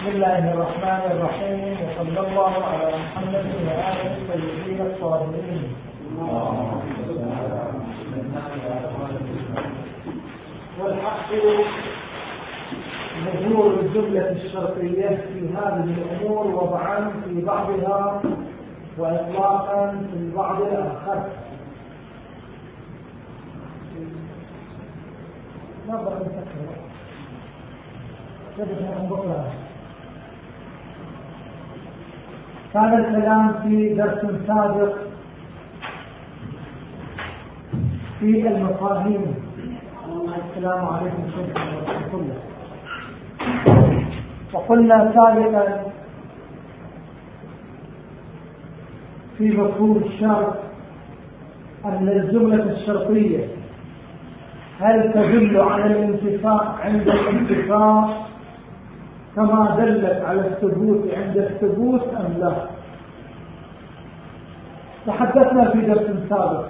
بسم الله الرحمن الرحيم وصلى الله على محمد وآله الطيبين الطاهرين. والحق ظهور الجملة الشرطية في هذه الأمور وضعا في بعضها وإطلاقا في البعض الآخر. نظرا نفكر كان الكلام في درس سابق في المفاهيم. السلام عليكم ورحمة الله وقلنا سابقا في مفهوم الشرط أن الجملة الشرطية هل تدل على الانتفاع عند الانتفاع كما دلت على الثبوت عند الثبوت أم لا؟ تحدثنا في درس سابق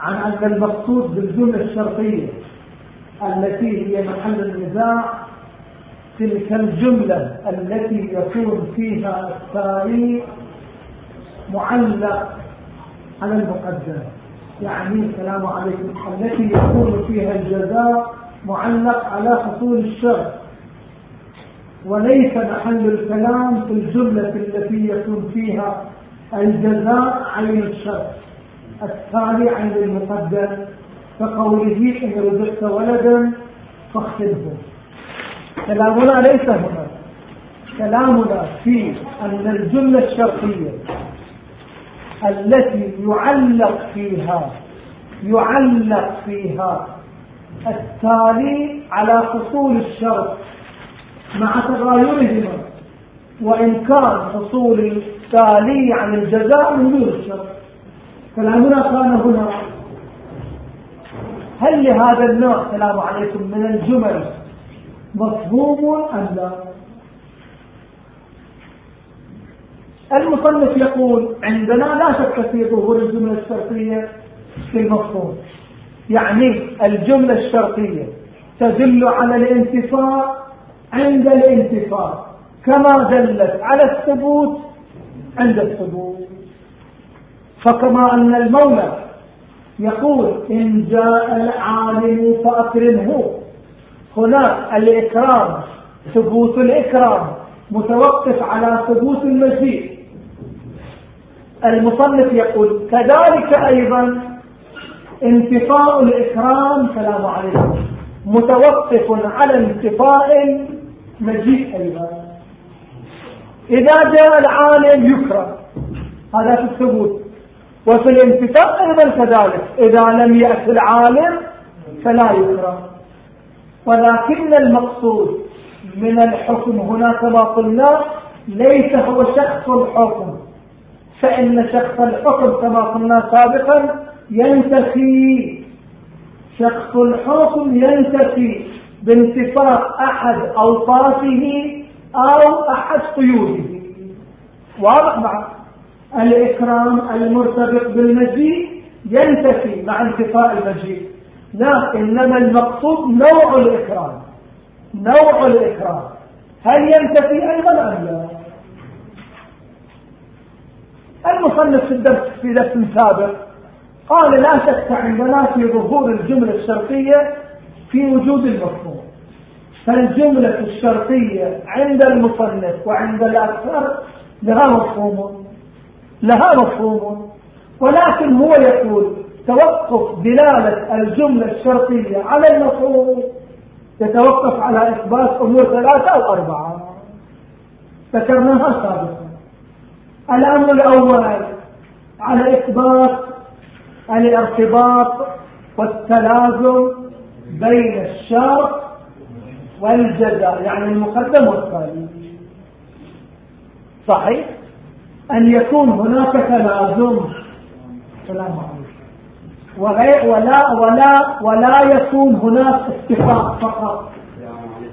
عن أن المقصود بالجملة الشرطية التي هي محل النزاع تلك الجملة التي يكون فيها التاريخ معلق على المقدم يعني السلام عليكم. التي يكون فيها الجزاء معلق على حصول الشر وليس محل الكلام في الجملة التي يكون فيها الجزاء عين الشر. التالي عين المقدم كقوله إن رزقت ولدا فاختلفه كلامنا ليس هنا. كلامنا في أن الجملة الشرقية التي يعلق فيها يعلق فيها التالي على حصول الشرط. مع تغايرهما. وإن كان حصول التالي عن الجزاء من دون الشرط كلامنا كان هنا. هل لهذا النوع السلام عليكم من الجمل مفهوم أم لا؟ المصنف يقول عندنا لا شك في ظهور الجملة الشرطية في المفهوم. يعني الجملة الشرطية تدل على الانتفاع عند الانتفاع كما دلت على الثبوت عند الثبوت. فكما أن المولى يقول إن جاء العالم فأكرمه. هناك الإكرام ثبوت الإكرام متوقف على ثبوت المجيء. المصنف يقول كذلك أيضا انتفاء الإكرام سلام عليكم متوقف على انتفاء المجيء أيضا. إذا جاء العالم يكرم هذا في الثبوت؟ وفي الانتفاء أيضا كذلك إذا لم يأتي العالم فلا يكرم ولكن المقصود من الحكم هنا كما قلنا ليس هو شخص الحكم. فإن شخص الحكم كما قلنا سابقا ينتفي. شخص الحكم ينتفي. بانتفاق أحد أوصافه أو أحد قيوده. واضح معه الإكرام المرتبط بالمجيء ينتفي مع انتفاء المجيء. لا إنما المقصود نوع الإكرام. نوع الإكرام. هل ينتفي أيضا أم لا؟ المصنف في الدرس في درس سابق قال لا شك عندنا في ظهور الجملة الشرطية في وجود المفهوم. فالجملة الشرطية عند المصنف وعند الأكثر لها مفهوم لها مفهوم ولكن هو يقول توقف دلالة الجملة الشرطية على المفهوم يتوقف على إثبات أمور ثلاثة أو أربعة. ذكرناها سابقا. الأمر الأول على إثبات الارتباط والتلازم بين الشرط والجزاء يعني المقدم والثاني. صحيح؟ أن يكون هناك تلازم سلام عليكم. ولا ولا ولا يكون هناك اتفاق فقط.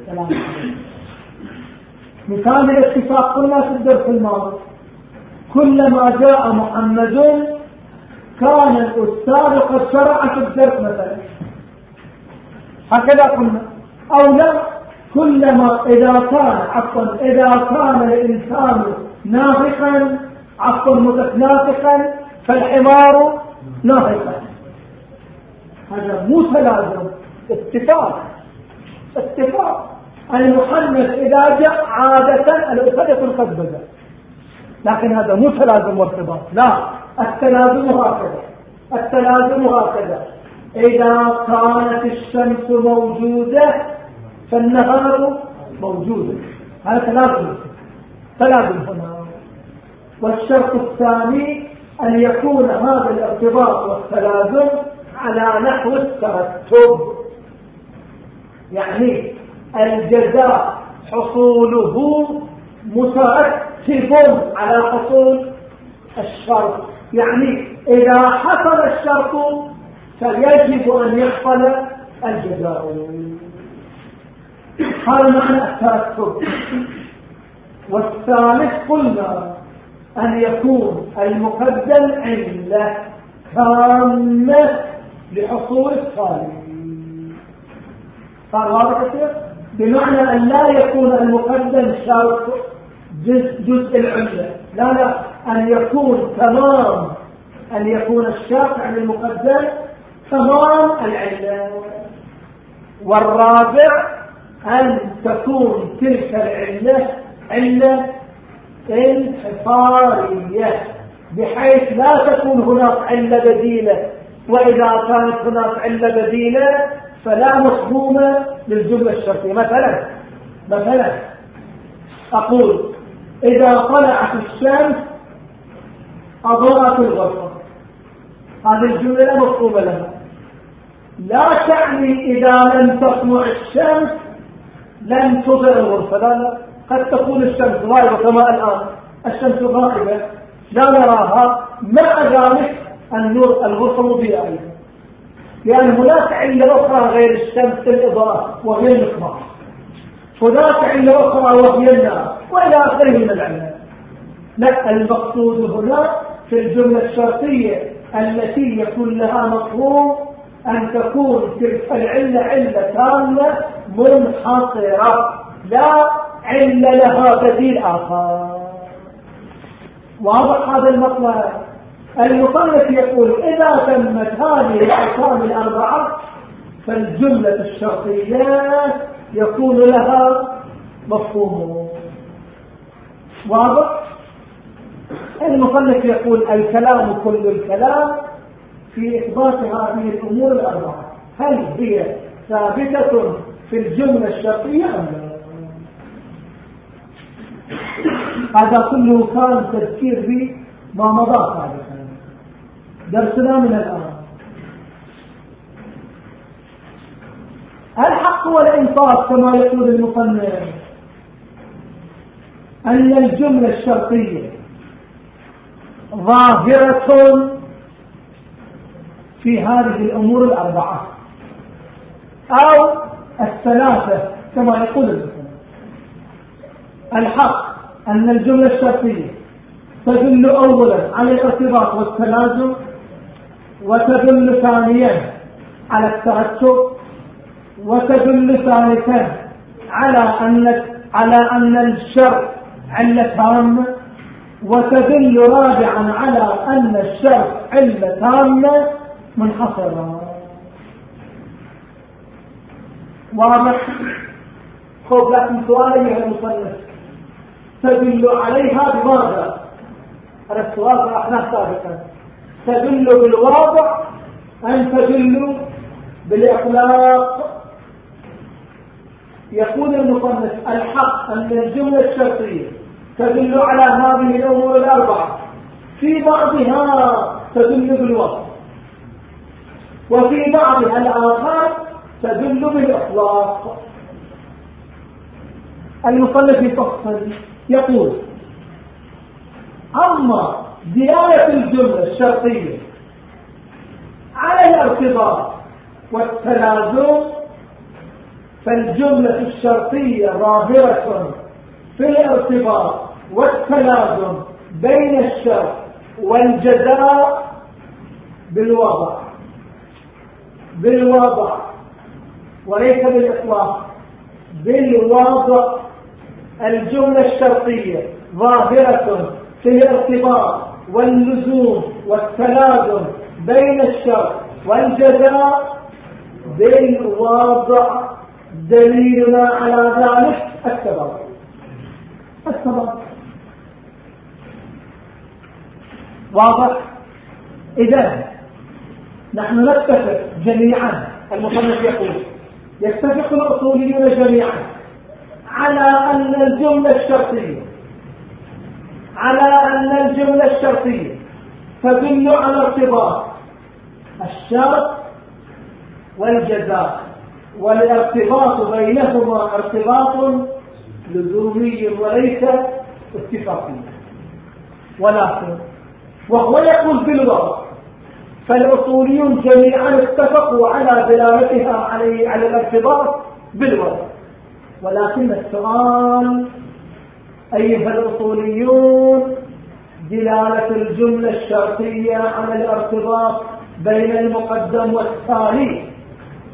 سلام عليكم. مثال الاتفاق قلنا في الدرس الماضي. كلما جاء محمد كان الأستاذ قد شرع في الدرس مثلا. هكذا قلنا. أو لا كلما إذا كان عفوا إذا كان الإنسان نافقا عفوا متنافقا فالحمار نافقا هذا مو تلازم اتفاق. اتفاق. المحنث إذا جاء عادة الأسد يكون قد بدأ لكن هذا مو تلازم وارتباط. لا التلازم هكذا. التلازم هكذا. إذا كانت الشمس موجودة فالنهار موجود. هذا تلازم. تلازم هنا. والشرط الثاني أن يكون هذا الارتباط والتلازم على نحو الترتب. يعني الجزاء حصوله مترتب على حصول الشرط. يعني إذا حصل الشرط فيجب أن يحصل الجزاء. هذا معنى الترتب. والثالث قلنا أن يكون المقدم علة تامة لحصول الثاني قال واضح كثير بمعنى أن لا يكون المقدم شرط جزء, جزء العلة لا لا. أن يكون تمام أن يكون الشافع للمقدم تمام العلة. والرابع أن تكون تلك العلة علة انحصارية بحيث لا تكون هناك علة بديلة وإذا كانت هناك علة بديلة فلا مفهوم للجملة الشرطية. مثلا مثلا أقول إذا طلعت الشمس أضاءت الغرفة. هذه الجملة لا مفهوم لها. لا تعني إذا لم تطلع الشمس لن تضر الغرفة. لا لا. قد تكون الشمس غائبة كما الآن. الشمس غائبة. لا نراها. مع ذلك النور الغرفة مضيئة أيضا. لأن هناك علة أخرى غير الشمس الإضاءة وهي المصباح هناك علة أخرى وهي النار. وإلى آخره من العلة لا المقصود هنا في الجملة الشرطية التي يكون لها مفهوم أن تكون تلك العلة علة تامة منحصرة. لا علة لها بديل آخر. واضح هذا المطلب المصنف يقول إذا تمت هذه الأرقام الأربعة فالجملة الشرطية يكون لها مفهوم. واضح؟ المصنف يقول الكلام كل الكلام في إثبات هذه الأمور الأربعة. هل هي ثابتة في الجملة الشرطية أم لا؟ هذا كله كان تذكير بما مضى سابقا. درسنا من الآن. الحق والإنصاف كما يقول المصنف. أن الجملة الشرطية ظاهرة في هذه الأمور الأربعة. أو الثلاثة كما يقول المصنف الحق أن الجملة الشرطية تدل أولا على الارتباط والتلازم وتدل ثانيا على الترتب وتدل ثالثا على أن على أن الشرط علة تامة وتدل رابعا على أن الشرط علة تامة منحصرة. واضح؟ خذ لكم سؤال يا المصنف تدل عليها بماذا؟ هذا السؤال طرحناه سابقا. تدل بالواضع أن تدل بالإطلاق يقول المصنف الحق أن الجملة الشرطية تدل على هذه الأمور الأربعة. في بعضها تدل بالوصف وفي بعضها الآخر تدل بالإطلاق المصنف يفصل يقول أما زيادة الجملة الشرطية على الارتباط والتلازم فالجملة الشرطية ظاهرة في الارتباط والتلازم بين الشرط والجزاء بالوضع. بالوضع وليس بالإطلاق. بالوضع الجملة الشرطية ظاهرة في الارتباط واللزوم والتلازم بين الشرط والجزاء. بالوضع دليلنا على ذلك السبب. السبب. واضح. إذا نحن نتفق جميعا المصنف يقول يتفق الأصوليون جميعا على أن الجملة الشرطية على أن الجملة الشرطية تدل على ارتباط الشرط والجزاء والارتباط بينهما ارتباط لزومي وليس اتفاقي ولكن وهو يقول بالوضع فالأصوليون جميعا اتفقوا على دلالتها عليه على الارتباط بالوضع ولكن السؤال أيها الأصوليون دلالة الجملة الشرطية على الارتباط بين المقدم والتالي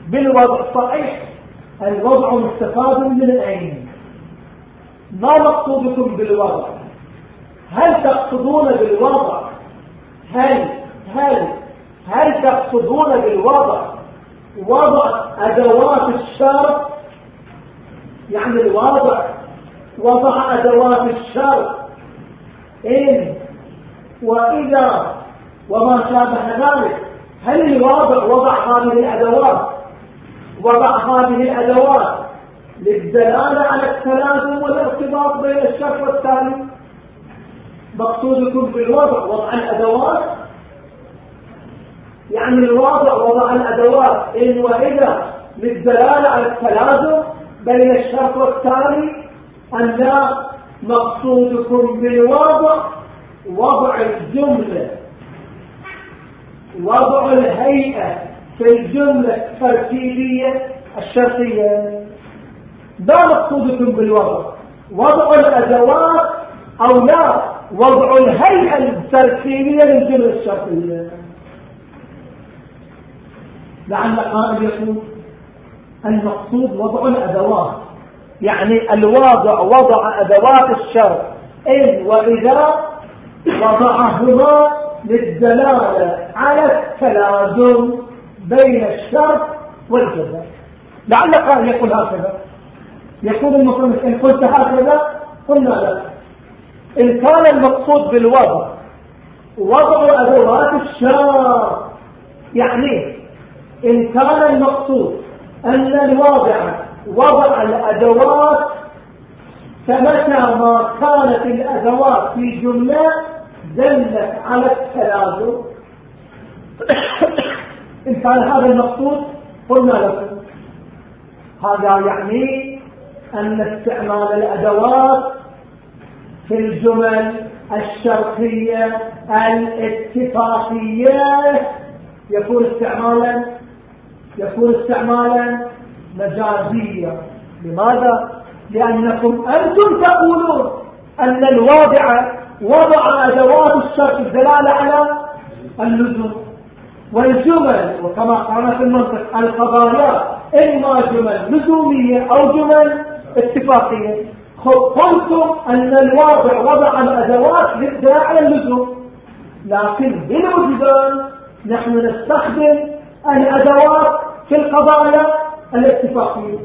بالوضع صحيح الوضع مستفاد من أين؟ ما مقصودكم بالوضع؟ هل تقصدون بالوضع؟ هل هل هل تقصدون بالوضع؟ وضع أدوات الشرط يعني الوضع وضع أدوات الشرط إن وإذا وما شابه ذلك هل الواضع وضع هذه الأدوات؟ وضع هذه الأدوات للدلالة على التلازم والارتباط بين الشرط والتالي مقصودكم بالوضع وضع الأدوات يعني الواضع وضع الأدوات إن وإذا للدلالة على التلازم بين الشرط والتالي أن لا مقصودكم بالوضع وضع الجملة. وضع الهيئة في الجملة الترتيبية الشرطية. ما مقصودكم بالوضع. وضع الأدوات أو لا وضع الهيئة الترتيبية للجملة الشرطية. لعل قائل يقول المقصود وضع الأدوات. يعني الواضع وضع أدوات الشرط إن وإذا وضعهما للدلالة على التلازم بين الشرط والجزاء. لعل قائل يقول هكذا. يقول المصنف إن قلت هكذا قلنا لا. إن كان المقصود بالوضع وضع أدوات الشرط يعني إن كان المقصود أن الواضع وضع الأدوات فمتى ما كانت الأدوات في جملة دلت على التلازم. إن كان هذا المقصود. قلنا لكم هذا يعني أن استعمال الأدوات في الجمل الشرطية الاتفاقية يكون استعمالا يكون استعمالا مجازيا لماذا؟ لأنكم أنتم تقولون أن الواضع وضع أدوات الشرط الدلالة على اللزوم والجمل. وكما قالنا في المنطق القضايا إما جمل لزومية أو جمل اتفاقية. قلتم أن الواضع وضع الأدوات للدلالة على اللزوم. لكن بالوجدان نحن نستخدم الأدوات في القضايا الاتفاقية.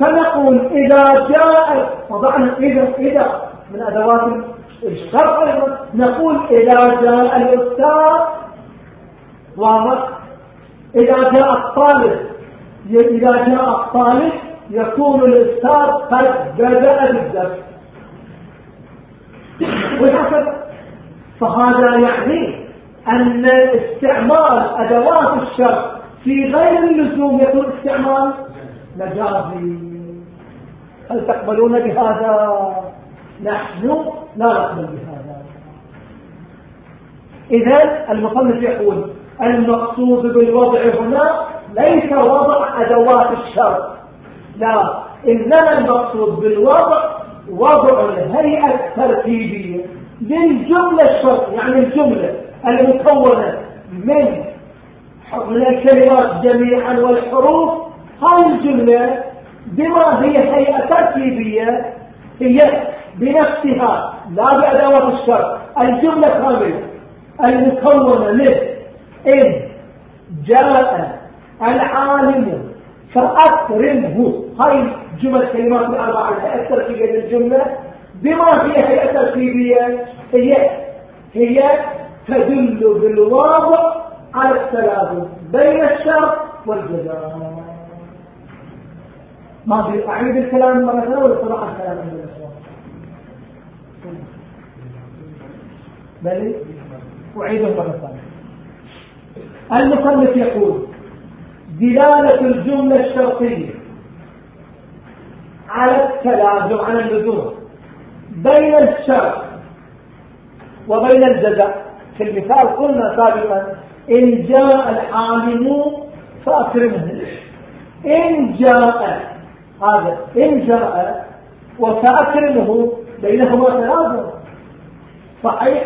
فنقول إذا جاء وضعنا إذا إذا من أدوات أيضا نقول إذا جاء الأستاذ واضح. إذا جاء الطالب إذا جاء الطالب يكون الأستاذ قد بدأ بالدرس. وهكذا فهذا يعني أن استعمال أدوات الشرط في غير اللزوم يكون استعمال مجازي. هل تقبلون بهذا؟ نحن لا نقبل بهذا. إذا المصنف يقول المقصود بالوضع هنا ليس وضع أدوات الشرط لا إنما المقصود بالوضع وضع الهيئة الترتيبية. للجملة الشرط يعني الجملة. المكونة من من الكلمات جميعا والحروف هاي الجملة بما هي هيئة تركيبية هي بنفسها لا بأدوات الشر الجملة كاملة المكونة من إن جاء العالم فأكرمه. هاي جمل كلمات الأربعة الهيئة التركيبية للجملة. بما هي هيئة تركيبية هي هي تدل بالواضع على التلازم بين الشر والجزاء ما في أعيد الكلام مرة ثانية ولا صراحة الكلام عند الأسواق بل أعيده مرة ثانية. المصنف يقول دلالة الجملة الشرطية على التلازم على اللزوم بين الشرط وبين الجزاء في المثال قلنا سابقا إن جاء العالم فأكرمه. إن جاء هذا إن جاء وفأكرمه بينهما تلازم صحيح؟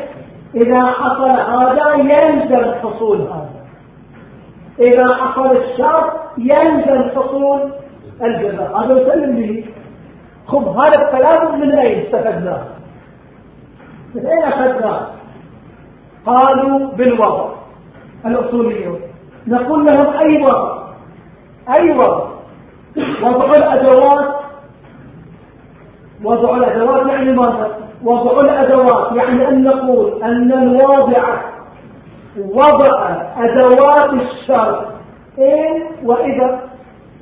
إذا حصل هذا يلزم حصول هذا. إذا حصل الشر يلزم حصول الجزاء. هذا يسلم به. خب هذا التلازم من أين استفدناه؟ من أين أخذناه؟ قالوا بالوضع الأصوليون نقول لهم أي وضع؟ أي وضع؟ وضع الأدوات. وضع الأدوات يعني ماذا؟ وضع الأدوات يعني أن نقول أن الواضع وضع أدوات الشر إن وإذا.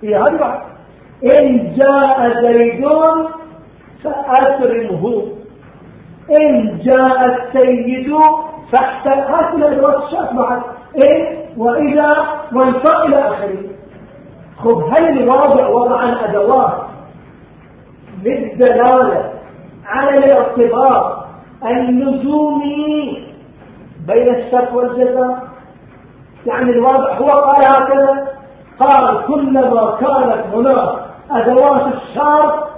في هذا إن جاء زيد فأكرمه. إن جاء السيد فاحتل هذه الأدوات الشر بعد إن وإذا وانفق إلى آخره خب هل الواضع وضع الأدوات للدلالة على الارتباط اللزومي بين الشرط والجزاء؟ يعني الواضع هو قال هكذا قال كلما كانت هناك أدوات الشرط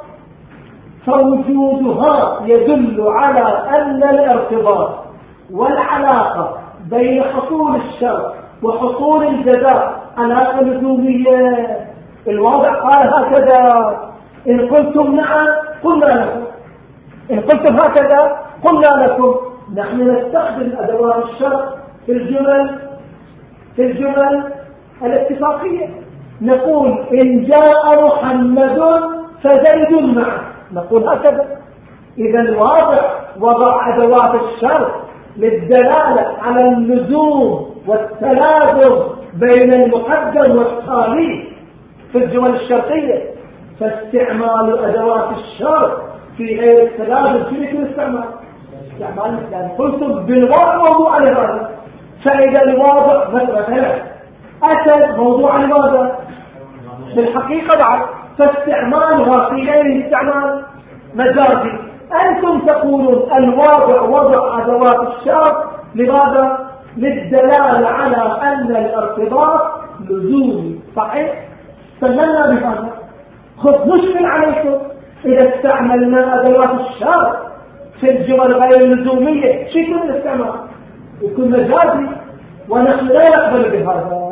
فوجودها يدل على أن الارتباط والعلاقة بين حصول الشرط وحصول الجزاء. علاقة لزومية الواضع قال هكذا. إن قلتم نعم قلنا لكم. إن قلتم هكذا قلنا لكم. نحن نستخدم أدوات الشرط في الجمل في الجمل الاتفاقية. نقول إن جاء محمد فزيد معه. نقول هكذا. إذا الواضع وضع أدوات الشرط للدلالة على اللزوم والتلازم بين المقدم والتالي في الجمل الشرطية فاستعمال أدوات الشرط في غير التلازم في يكون استعمال استعمال الإسلام. قلتم بالواضع موضوع لهذا فإذا الواضع مثلا أتى موضوع لماذا بالحقيقة بعد فاستعمالها في غير استعمال مجازي. أنتم تقولون الواضع وضع أدوات الشرط لماذا؟ للدلالة على أن الارتباط لزومي صحيح. سلمنا بهذا. خذ مشكل عليكم. إذا استعملنا أدوات الشرط في الجمل غير اللزومية شو يكون الاستعمال يكون مجازي ونحن لا نقبل بهذا.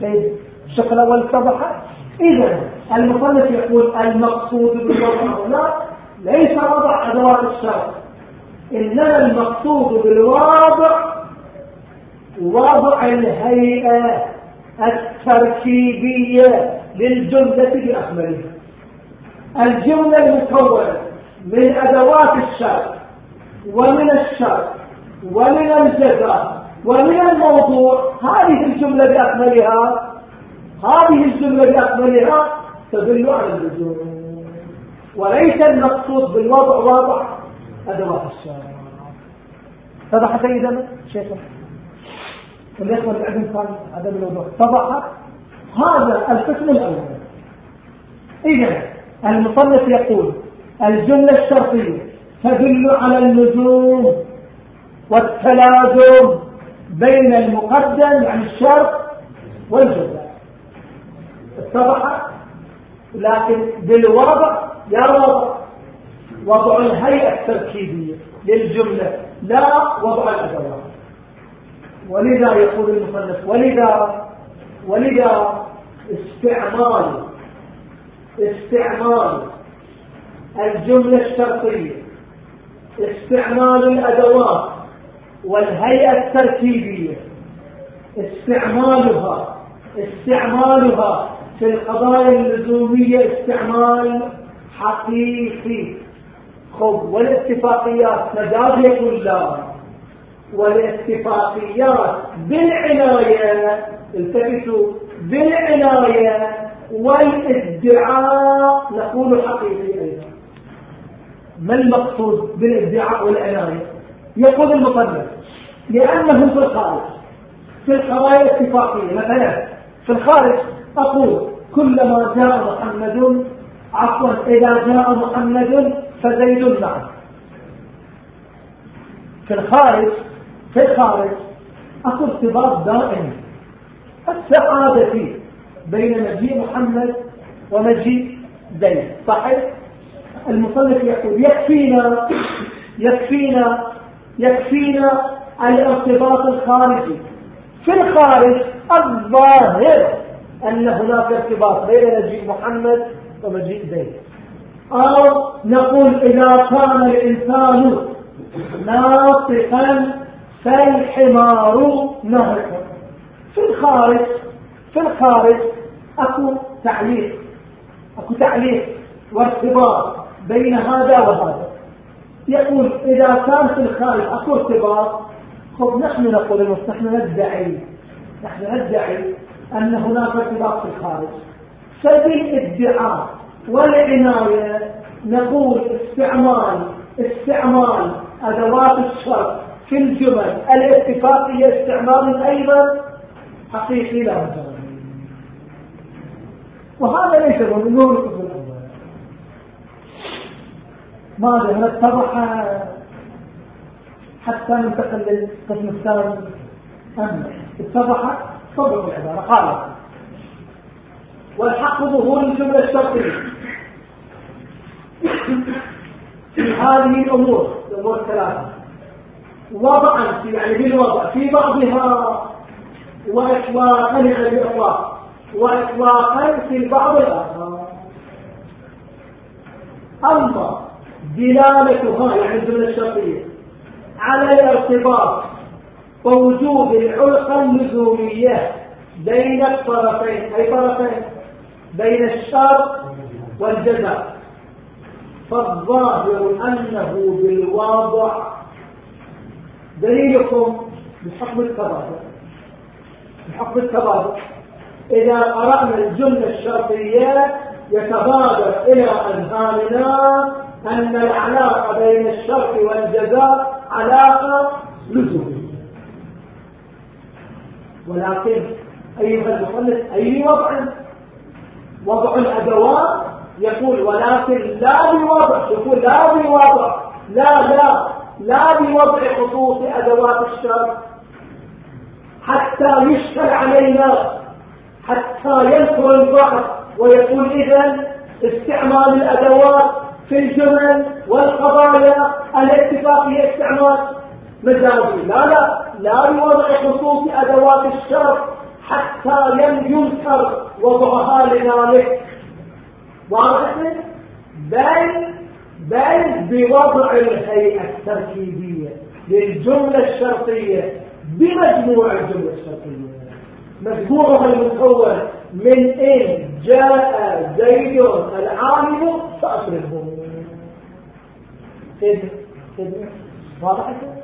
طيب الشق الأول اتضح إذا المصنف يقول المقصود بالوضع هنا ليس وضع أدوات الشرط إنما المقصود بالواضع وضع الهيئة التركيبية للجملة بأكملها الجملة المكونة من أدوات الشرط ومن الشرط ومن الجزاء ومن الموضوع. هذه الجملة بأكملها هذه الجملة بأكملها تدل على اللزوم وليس المقصود بالوضع واضع أدوات الشرط اتضح سيدنا شيخ الإخوة اللي عندهم كان عدم الوضوح اتضح هذا القسم الأول. إذا المصنف يقول الجملة الشرطية تدل على اللزوم والتلازم بين المقدم يعني الشرط والجزاء اتضح؟ لكن بالوضع يا وضع. وضع الهيئة التركيبية للجملة لا وضع الأدوات ولذا يقول المصنف ولذا ولذا استعمال استعمال الجملة الشرطية استعمال الأدوات والهيئة التركيبية استعمالها استعمالها في القضايا اللزومية استعمال حقيقي. خب والاتفاقيات مجازية كلها والاتفاقيات بالعناية التفتوا بالعناية والادعاء نقول حقيقي أيضا. ما المقصود بالادعاء والعناية؟ يقول المطلب لأنه في الخارج في القضايا الاتفاقية مثلا في الخارج أقول كلما جاء محمد عفوا إذا جاء محمد فزيد معه. في الخارج في الخارج أكو ارتباط دائم. السعادة بين مجيء محمد ومجيء زيد. صحيح؟ المصنف يقول يكفينا يكفينا يكفينا الارتباط الخارجي. في الخارج الظاهر أن هناك ارتباط بين مجيء محمد ومجيء زيد. أو نقول إذا كان الإنسان ناطقا فالحمار نهر في الخارج في الخارج أكو تعليق أكو تعليق وارتباط بين هذا وهذا. يقول إذا كان في الخارج أكو ارتباط خب نحن نقول نحن ندعي نحن ندعي أن هناك ارتباط في الخارج فبالادعاء والعناية نقول استعمال استعمال أدوات الشرط في الجمل. الاتفاقية استعمال أيضا حقيقي لا وهذا ليس من نور ماذا هل اتضح حتى ننتقل للقسم الثاني. أم اتضح صدر العبارة قال والحق ظهور الجملة الشرطية في هذه الأمور الأمور الثلاثة. وضعا في يعني بالوضع. في بعضها وإطلاقا بإطلاق وإطلاقا في البعض الآخر. أما دلالتها يعني الجملة الشرطية على الارتباط ووجود العلقة اللزومية بين الطرفين أي طرفين؟ بين الشرط والجزاء فالظاهر أنه بالواضع دليلكم بحكم التبادل. بحكم التبادل. إذا قرأنا الجملة الشرطية يتبادر إلى أذهاننا أن العلاقة بين الشرط والجزاء علاقة لزومية ولكن أيها المصنف أي وضع؟ وضع الأدوات يقول ولكن لا بوضع يقول لا بوضع لا لا لا بوضع خطوط أدوات الشر حتى يشكل علينا حتى ينكر البعض ويقول إذا استعمال الأدوات في الجمل والقضايا الاتفاقية استعمال. مجازي لا لا. لا بوضع خصوص أدوات الشر حتى ينكر وضعها لذلك واضح؟ بل بل بوضع الهيئة التركيبية للجملة الشرطية بمجموع الجملة الشرطية. مجموعها المكون من إن جاء زيد العالم فأصرفه واضح؟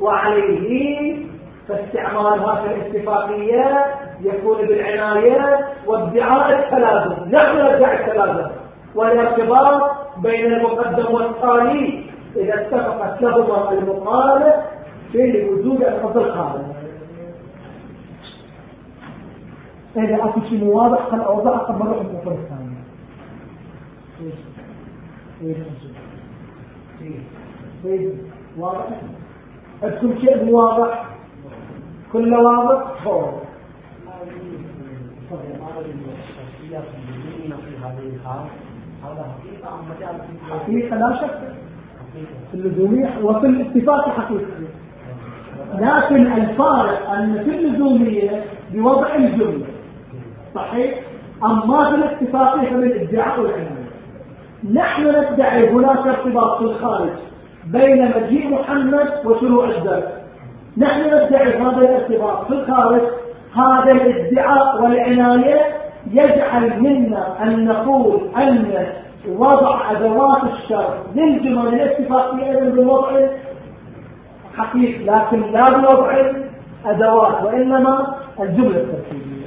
وعليه فاستعمالها في الاتفاقيات يكون بالعناية وادعاء التلازم. نحن ندعي التلازم. والارتباط بين المقدم والتالي إذا اتفقت لهما المقالة في وجود الفصل الخارج. إذا أكو شيء واضح خل أوضح قبل نروح الفصل الثاني واضح؟ عندكم شيء واضح. كله واضح؟ هو حقيقة لا شك. في اللزومية وفي الاتفاق حقيقة لكن الفارق أن في اللزومية بوضع الجملة. صحيح؟ أما في الاتفاقية فمن الادعاء والعناية. نحن ندعي هناك ارتباط في الخارج. بين مجيء محمد وشروع الدرس نحن ندعي هذا الارتباط في الخارج. هذا الادعاء والعناية يجعل منا أن نقول أن وضع أدوات الشر للجمل الاتفاقية أيضا بالوضع حقيقي لكن لا بوضع أدوات وإنما الجملة التركيبية.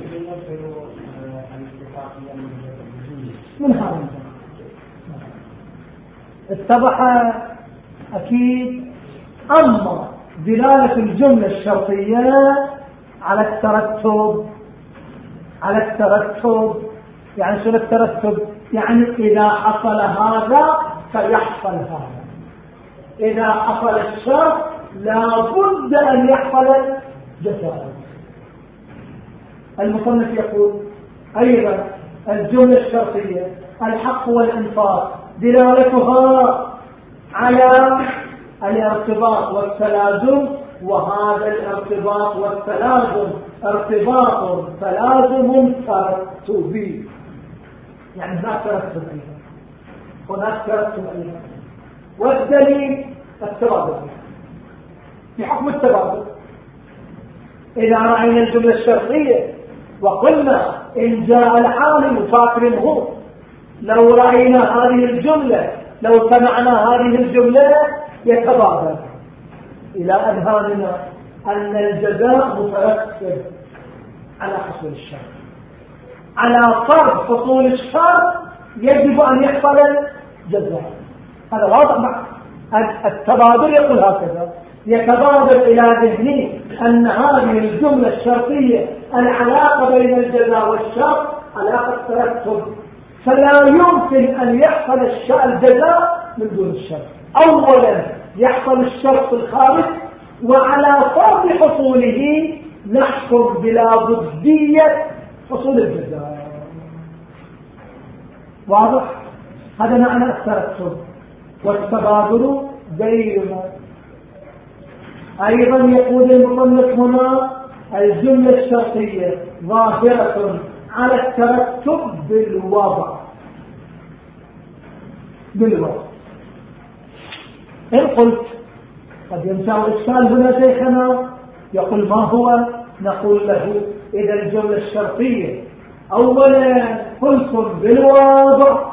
من هذا؟ اتضح أكيد أما دلالة الجملة الشرطية على الترتب على الترتب يعني شنو الترتب؟ يعني إذا حصل هذا فيحصل هذا. إذا حصل الشر لا بد أن يحصل الجزاء المصنف يقول أيضا الجملة الشرطية الحق والإنفاق دلالتها على الارتباط والتلازم وهذا الارتباط والتلازم ارتباط تلازم ترتبي. يعني هناك ترتب أيضا هناك ترتب أيضا والدليل التبادل. في حكم التبادل. إذا رأينا الجملة الشرطية وقلنا إن جاء العالم فاكرمه. لو رأينا هذه الجملة لو سمعنا هذه الجملة يتبادر إلى أذهاننا أن الجزاء مترتب على حصول الشر على فرض حصول الشر يجب أن يحصل الجزاء. هذا واضح التبادر يقول هكذا. يتبادر إلى ذهني أن هذه الجملة الشرطية العلاقة بين الجزاء والشر علاقة ترتب. فلا يمكن أن يحصل الجزاء من دون الشر أولا يحصل الشر في الخارج وعلى فرض حصوله نحكم بلا ضدية حصول الجزاء. واضح؟ هذا معنى الترتب والتبادل بين. أيضا يقول المصنف هنا الجملة الشرطية ظاهرة. على الترتب بالوضع. بالوضع. إن قلت قد ينشأ الإشكال هنا شيخنا؟ يقول ما هو؟ نقول له إذا الجملة الشرطية أولا قلتم بالوضع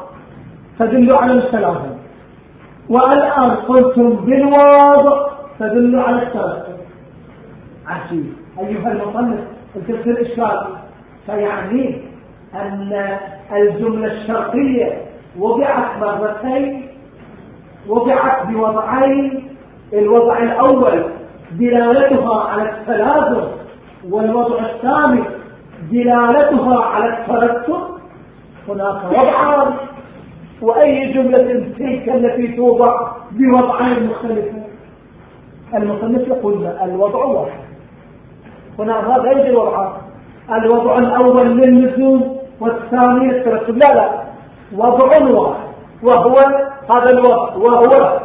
تدل على التلازم والآن قلتم بالوضع تدل على الترتب. عجيب. أيها المصنف الفكر الإشكال فيعني أن الجملة الشرطية وضعت مرتين وضعت بوضعين الوضع الأول دلالتها على التلازم والوضع الثاني دلالتها على الترتب هناك وضعان وأي جملة تلك التي توضع بوضعين مختلفين المصنف يقول الوضع واحد. هنا هذا يجي الوضعان الوضع الأول للنزول والثاني للترتب لا لا. وضع واحد. وهو هذا الوضع. وهو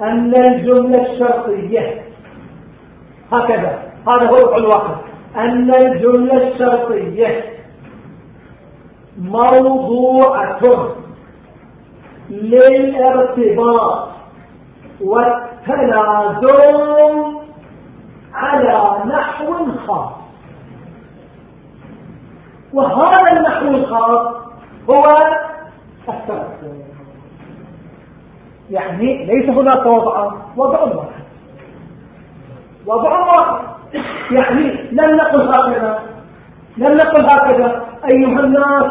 أن الجملة الشرطية. هكذا. هذا هو الوضع الواحد أن الجملة الشرطية موضوعة للارتباط والتلازم على نحو خاص. وهذا النحو الخاص هو الترتب يعني ليس هناك وضع وضع واحد. وضع واحد. يعني لم نقل هكذا لم نقل هكذا. أيها الناس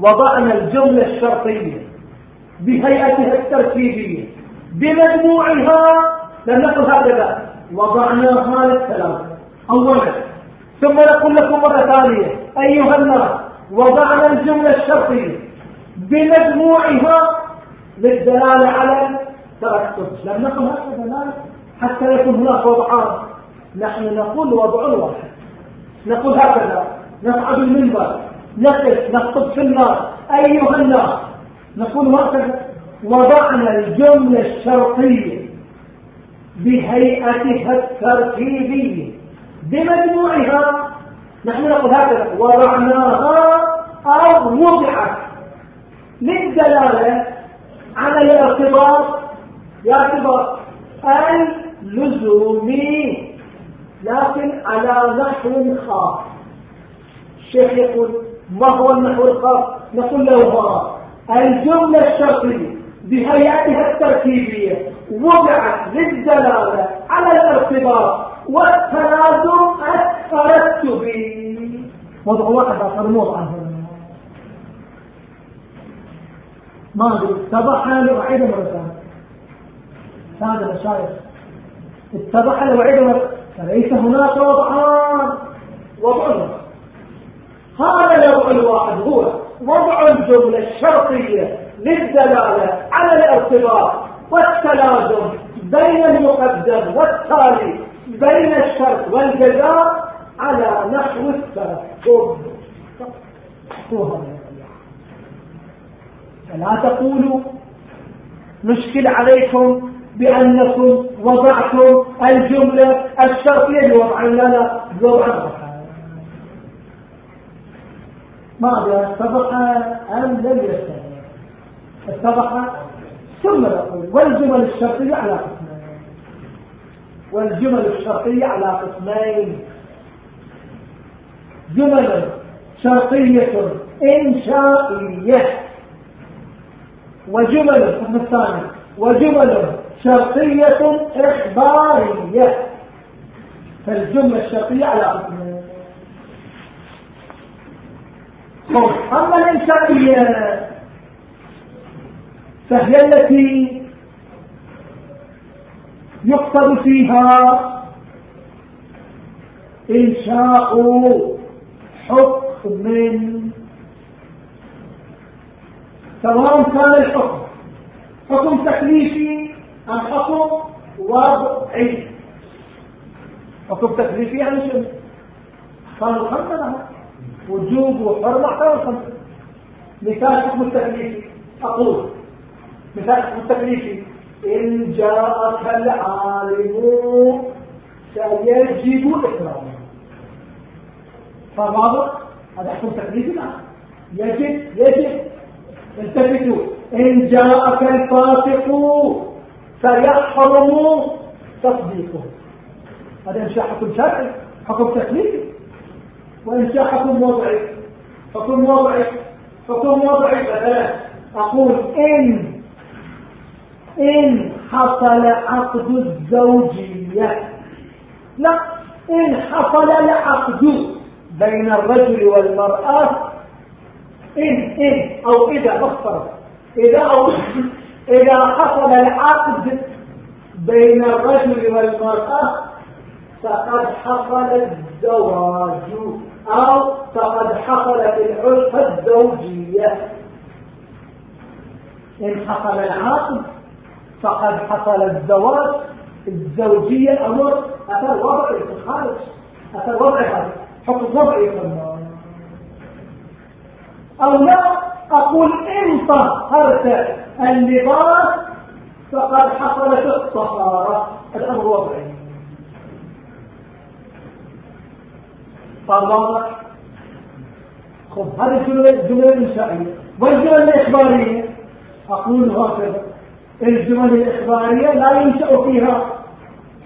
وضعنا الجملة الشرطية بهيئتها الترتيبية بمجموعها لم نقل هكذا. وضعناها للثلاثة أولا ثم نقول لكم مرة ثانية. أيها الناس وضعنا الجملة الشرطية. بمجموعها للدلالة على الترتب لم نقل هكذا حتى يكون هناك وضعان نحن نقول وضع واحد نقول هكذا. نصعد المنبر. نقف نخطب في الناس أيها الناس نقول هكذا. وضعنا الجملة الشرطية. بهيئتها الترتيبية. بمجموعها. نحن نقول هكذا وضعناها أو وضعت للدلالة على الارتباط يعتبر اللزومي لكن على نحو خاص. الشيخ يقول ما هو النحو الخاص؟ نقول له هو الجملة الشرطية بهيئتها التركيبية وضعت للدلالة على الارتباط والتلازم الترتبي وضع واحد آخر موضع ما أدري. أعيده مرة ثانية. هذا اتضح لي أعيده مرة فليس هناك وضعان. وضع هذا الوضع الواحد هو وضع الجملة الشرطية للدلالة على الارتباط والتلازم بين المقدم والتالي. بين الشرط والجزاء على نحو هذا فلا تقولوا نشكل عليكم بأنكم وضعتم الجملة الشرطية لوضع لنا بوضع ماذا اتضح أم لم يتضح اتضح ثم نقول والجمل الشرطية على والجمل الشرطية على قسمين. جمل شرطية إنشائية. وجمل القسم الثاني وجمل شرطية إخبارية. فالجملة الشرطية على قسمين. أما الإنشائية فهي التي يقصد فيها إنشاء حكم سواء كان الحكم حكم تكليفي أم حكم وضعي. حكم تكليفي يعني شنو؟ كانوا خمسة لها. وجوب وحرمة كانوا خمسة. مثال حكم التكليفي أقول. مثال حكم التكليفي إن جاءك العالم سيجب إكرامه فواضح هذا حكم تكليفي لا يجب يجب. التفتوا إن جاءك الفاسق فيحرم تصديقه. هذا إنشاء حكم شرعي. حكم تكليفي وإنشاء حكم وضعي حكم وضعي حكم وضعي أقول إن إن حصل عقد الزوجية. لا إن حصل العقد بين الرجل والمرأة إن إن أو إذا مصر إذا أو إذا حصل العقد بين الرجل والمرأة فقد حصل الزواج أو فقد حصلت العلقة الزوجية. إن حصل العقد فقد حصل الزواج الزوجية أمر أثر وضعي في الخارج أثر وضعي هذا حكم وضعي في أو لا أقول إن طهرت اللباس فقد حصلت الطهارة. الأمر وضعي. صار واضح خب هذه الجملة الإنشائية والجملة الإخبارية أقول هكذا. الجمل الإخبارية لا ينشأ فيها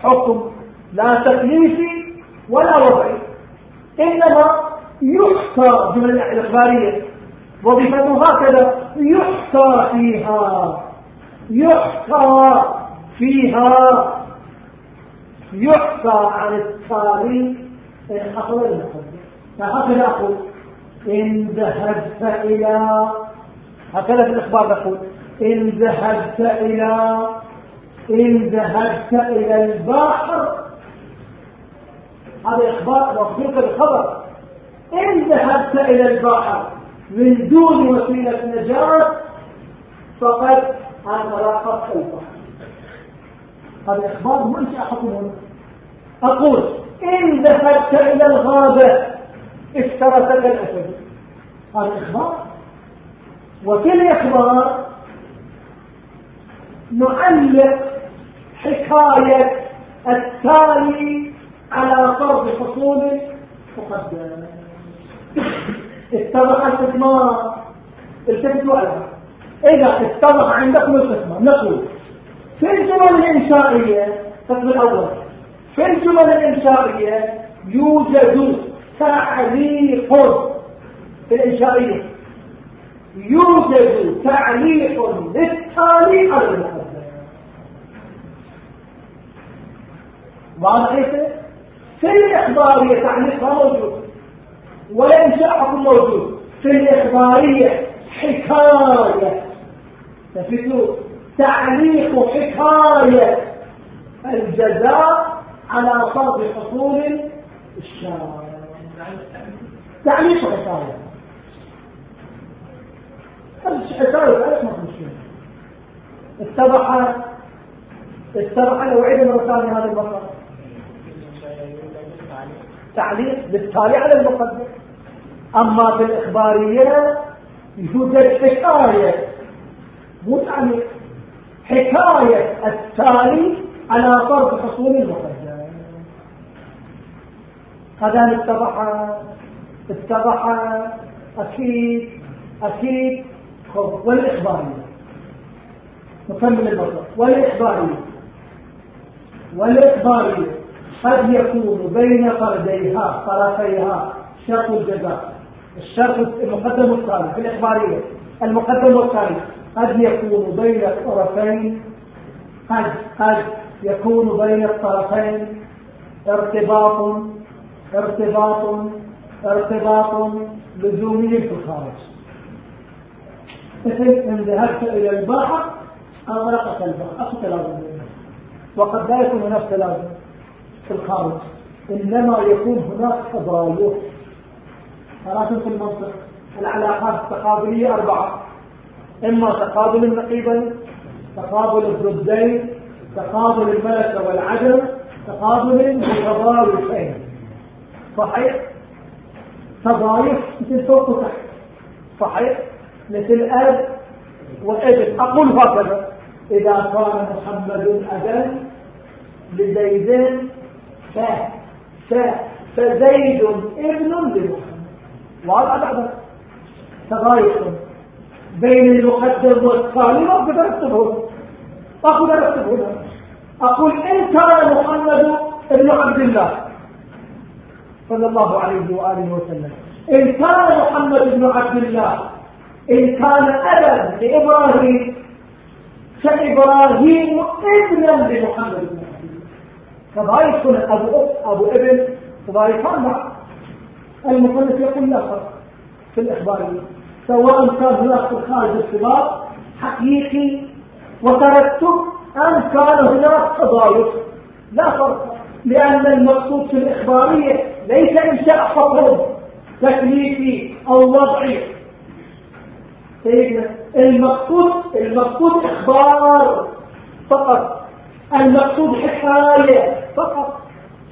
حكم لا تكليفي ولا وضعي إنما يحصى جمل الإخبارية وظيفته هكذا يحصى فيها يحصى فيها يحصى عن إن حصل المقدم فهكذا أقول إن ذهبت إلى هكذا في الإخبار نقول إن ذهبت إلى إن ذهبت إلى البحر. هذا إخبار مخبوك بالخبر إن ذهبت إلى البحر من دون وسيلة نجاة فقد أغرقت البحر. هذا إخبار منشأ حكم أقول إن ذهبت إلى الغابة افترسك الأسد. هذا إخبار. وفي الإخبار نعلق حكاية التالي على فرض حصول مقدم اتضح القسمان التفتوا ألها إذا اتضح عندكم القسمان نقول في الجمل الإنشائية القسم الأول. في الجمل الإنشائية يوجد تعليق في الإنشائية. يوجد تعليق للتالي على واضح في الإخبارية تعليقها موجود. والإنشاء موجود في الإخبارية حكاية. تفتوا تعليق حكاية الجزاء على فرض حصول الشارع. تعليق حكاية حكاية تعليق مخمسين اتضح اتضح لو عيد مرة ثانية هذا المقام تعليق بالتالي على المقدم أما في الإخبارية يوجد حكاية مو تعليق حكاية التالي على فرض حصول المقدم هذا اتضح اتضح أكيد أكيد. والإخبارية. نكمل البطل والإخبارية. والإخبارية. قد يكون بين فرديها طرفيها شرط الجزاء. الشرط المقدم والثاني في الإخبارية. المقدم والثاني قد يكون بين الطرفين قد قد يكون بين الطرفين ارتباط ارتباط ارتباط لزومي في الخارج. مثل إن ذهبت إلى البحر اغرقت البحر اخو تلازم وقد لا يكون هناك تلازم. في الخارج. إنما يكون هناك تضايق. ثلاثة في المنطق. العلاقات التقابلية أربعة. إما تقابل النقيضين تقابل الضدين تقابل الملكة والعدم تقابل المتضارفين صحيح؟ تضايق مثل فوق وتحت صحيح؟ مثل أب وابن أقول هكذا. إذا كان محمد أبا لزيد ف ف فزيد ابن لمحمد. وهذا بعد تغاير بين المقدم والثاني ما أقدر أكتبه. أقدر أكتبه. أقول إن كان محمد ابن عبد الله صلى الله عليه وآله وسلم. إن كان محمد بن عبد الله إن كان أبا لإبراهيم فإبراهيم ابنا لمحمد. يكون أبو أب أبو إبن تضايفان مع المصنف يقول لا فرق في الإخبارية سواء كان هناك في الخارج ارتباط حقيقي وترتب أم كان هناك تضايف لا فرق لأن المقصود في الإخبارية ليس إنشاء حكم تكليفي أو وضعي. سيدنا المقصود المقصود إخبار فقط. المقصود حكاية فقط.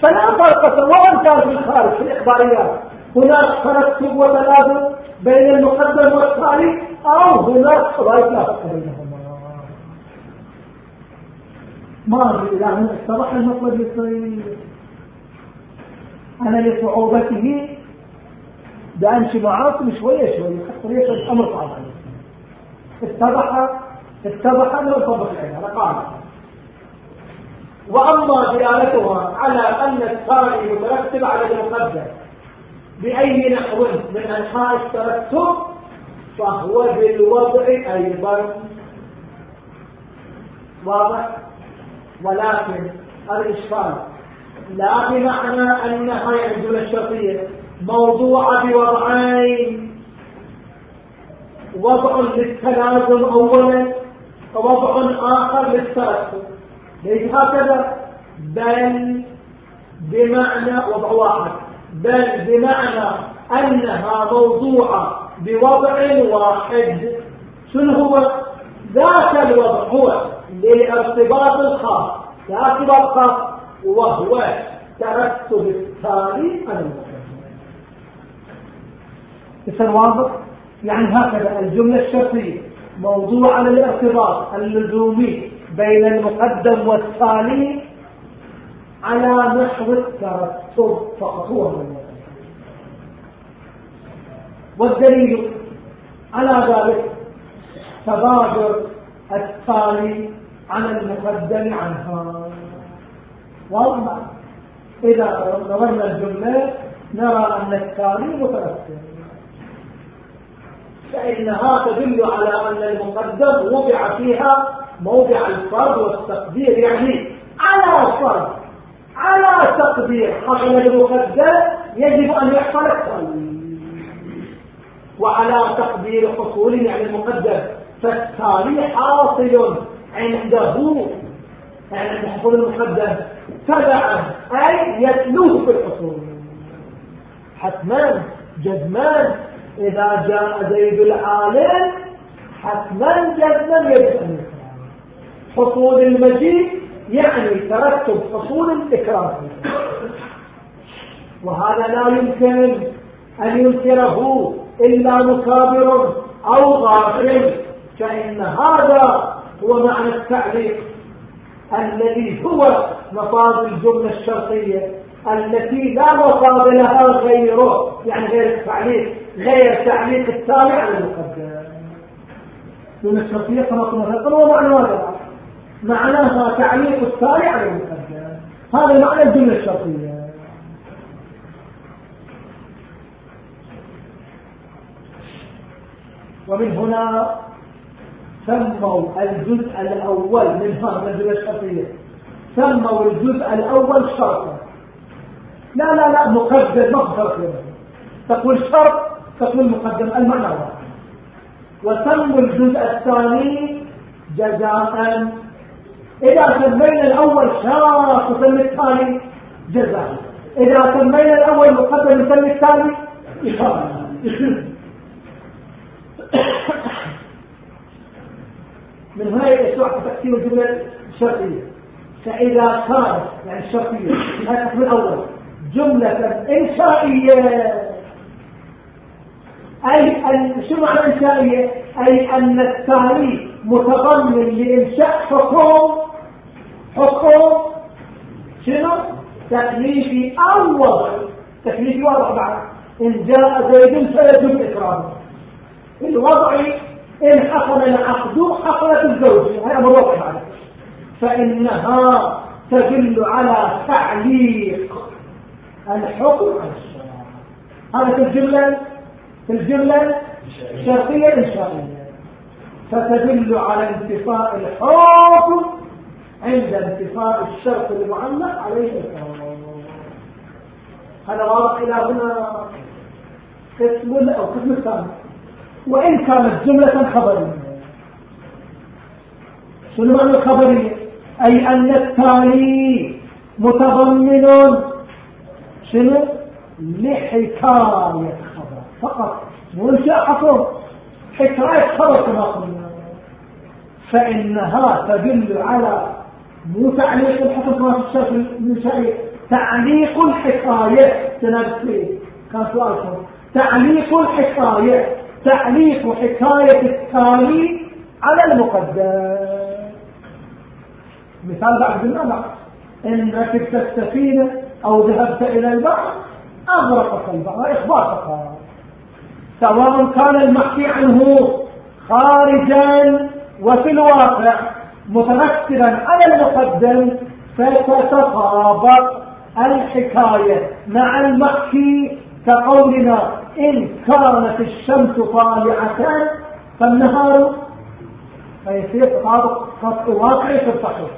فلا فرق سواء كان في الخارج في الإخباريات. هناك ترتب وتلازم بين المقدم والتالي أو هناك قضايا لا بينهما. ما أدري من اتضح المطلب يصير أنا لصعوبته بأمشي معاكم شوية شوية طريقة الأمر صعب عليكم اتضح اتضح أنه يطبق العلم هذا قاعدة وأما دلالتها على أن الثاني مترتب على المقدم بأي نحو من أنحاء الترتب فهو بالوضع أيضا واضح. ولكن الإشكال لا بمعنى أنها يعني الشرطية موضوعة بوضعين. وضع للتلازم أولا ووضع آخر للترتب. ليس هكذا بل بمعنى وضع واحد بل بمعنى أنها موضوعة بوضع واحد. شنو هو؟ ذاك الوضع هو للارتباط الخاص ارتباط خاص وهو ترتب التالي على المقدمة واضح؟ يعني هكذا الجملة الشرطية موضوع على الارتباط اللزومي بين المقدم والثاني على نحو الترتب فقط هو والدليل على ذلك تبادر التالي عن المقدم عنها. واضح؟ إذا نظرنا الجملة نرى أن التالي مترتب. فإنها تدل على أن المقدم وضع فيها موضع الفرض والتقدير يعني على فرض على تقدير حصل المقدم يجب أن يحصل التالي وعلى تقدير حصول يعني المقدم فالتالي حاصل عنده يعني عند حصول المقدم تبعا أي يتلوه في الحصول. حتما جزمان إذا جاء زيد العالم حتما جزما أن حصول المجيء يعني ترتب حصول الإكرام. وهذا لا يمكن أن ينكره إلا مكابر أو غافل فإن هذا هو معنى التعليق الذي هو مفاد الجملة الشرطية التي لا مفاد لها غيره يعني غير التعليق غير تعليق التالي على المقدم. الجملة الشرطية كما قلنا هو معنى هذا معناها تعليق التالي على المقدم هذا معنى الجملة الشرطية. ومن هنا سموا الجزء الأول من هذا الجزء الشرطية. سموا الجزء الأول شرطا. لا لا لا مقدم فرق تقول شرط تقول مقدم المعنى وسموا الجزء الثاني جزاء إذا سمينا الأول شرط نسمي الثاني جزاء. إذا سمينا الأول مقدم نسمي الثاني إشارة. من هنا يسوع تقسيم الجملة الشرطية فإذا كانت يعني الشرطية هذا التقسيم الأول. جملة إنشائية. أي أن شو معنى إنشائية؟ أي أن التاريخ متضمن لإنشاء حكم حكم شنو؟ تكليفي أو وضعي تكليفي وضع بعد إن جاء زيد فيجب إكرامه. الوضعي إن حصل العقد حصلت الزوجة. هي أمر واضح فإنها تدل على تعليق الحكم على الشرع. هذا في الجملة في الجملة الشرطية الإنشائية فتدل على انتفاء الحكم عند انتفاء الشرط المعلق عليه الحكم هذا واضح إلى هنا؟ قسم أو قسم الثاني؟ وإن كانت جملة خبرية. شنو معنى الخبرية؟ أي أن التالي متضمن شنو؟ لحكاية خبر. فقط. انشاء حصر حكاية خبر كما قلنا فإنها تدل على مو تعليق الحكم في الشرط النسائي تعليق الحكاية. تنبسي كان سؤالكم تعليق الحكاية. تعليق حكاية التالي على المقدم مثال بعد النظر. إن ركبت السفينة أو ذهبت إلى البحر أغرقك البحر إخبارك سواء كان المحكي عنه خارجا وفي الواقع مترتبا على المقدم فتتطابق الحكاية مع المحكي كقولنا إن كانت الشمس طالعة فالنهار فيصير تطابق خط واقعي في الصحيح.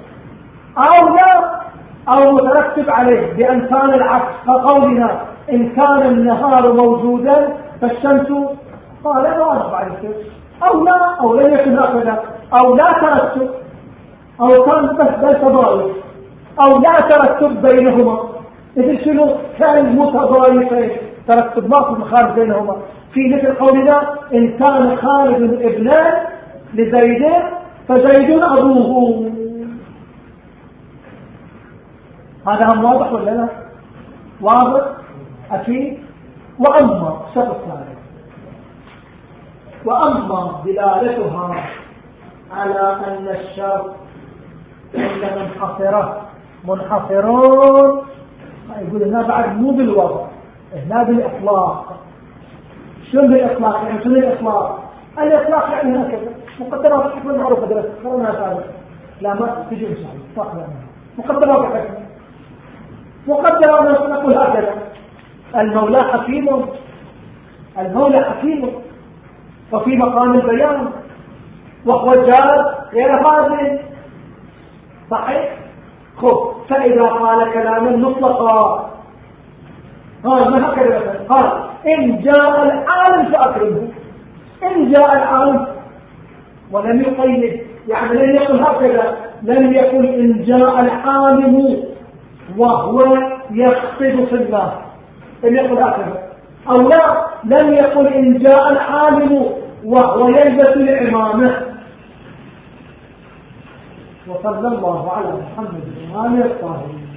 أو لا أو مترتب عليه بأن كان العكس كقولنا إن كان النهار موجودا فالشمس قال لا أربع أو لا أو لم يكن هكذا. أو لا ترتب أو كان بس بل تضايق أو لا ترتب بينهما. إذن شنو؟ كان متضايقين ترتب ما في مخالف بينهما. في مثل قولنا إن كان خالد ابنان لزيد فزيد أبوه. هذا هم واضح ولا لا؟ واضح؟ أكيد. وأما الشرط الثالث وأما دلالتها على أن الشرط عند منحصرة. منحصرون. يقول هنا بعد مو بالوضع. هنا بالإطلاق. شنو الإطلاق؟ يعني شنو الإطلاق؟ الإطلاق يعني هكذا مقدمات الحكم المعروفة درست. قررنا هذا. لا ما تجي إن شاء الله. مقدمات الحكم. مقدمة نقول هكذا. المولى حكيم. المولى حكيم. وفي مقام البيان. وهو جاد غير هذا. صحيح؟ خب فإذا قال كلاما مطلقا قال ما هكذا مثلا؟ قال إن جاء العالم فأكرمه. إن جاء العالم ولم يقيد. يعني لم يقل هكذا. لم يقل إن جاء العالم وهو يقصد في الله. لم يقل هكذا لا لم يقل إن جاء العالم وهو يلبس العمامة. وصلى الله على محمد وآله الطاهرين.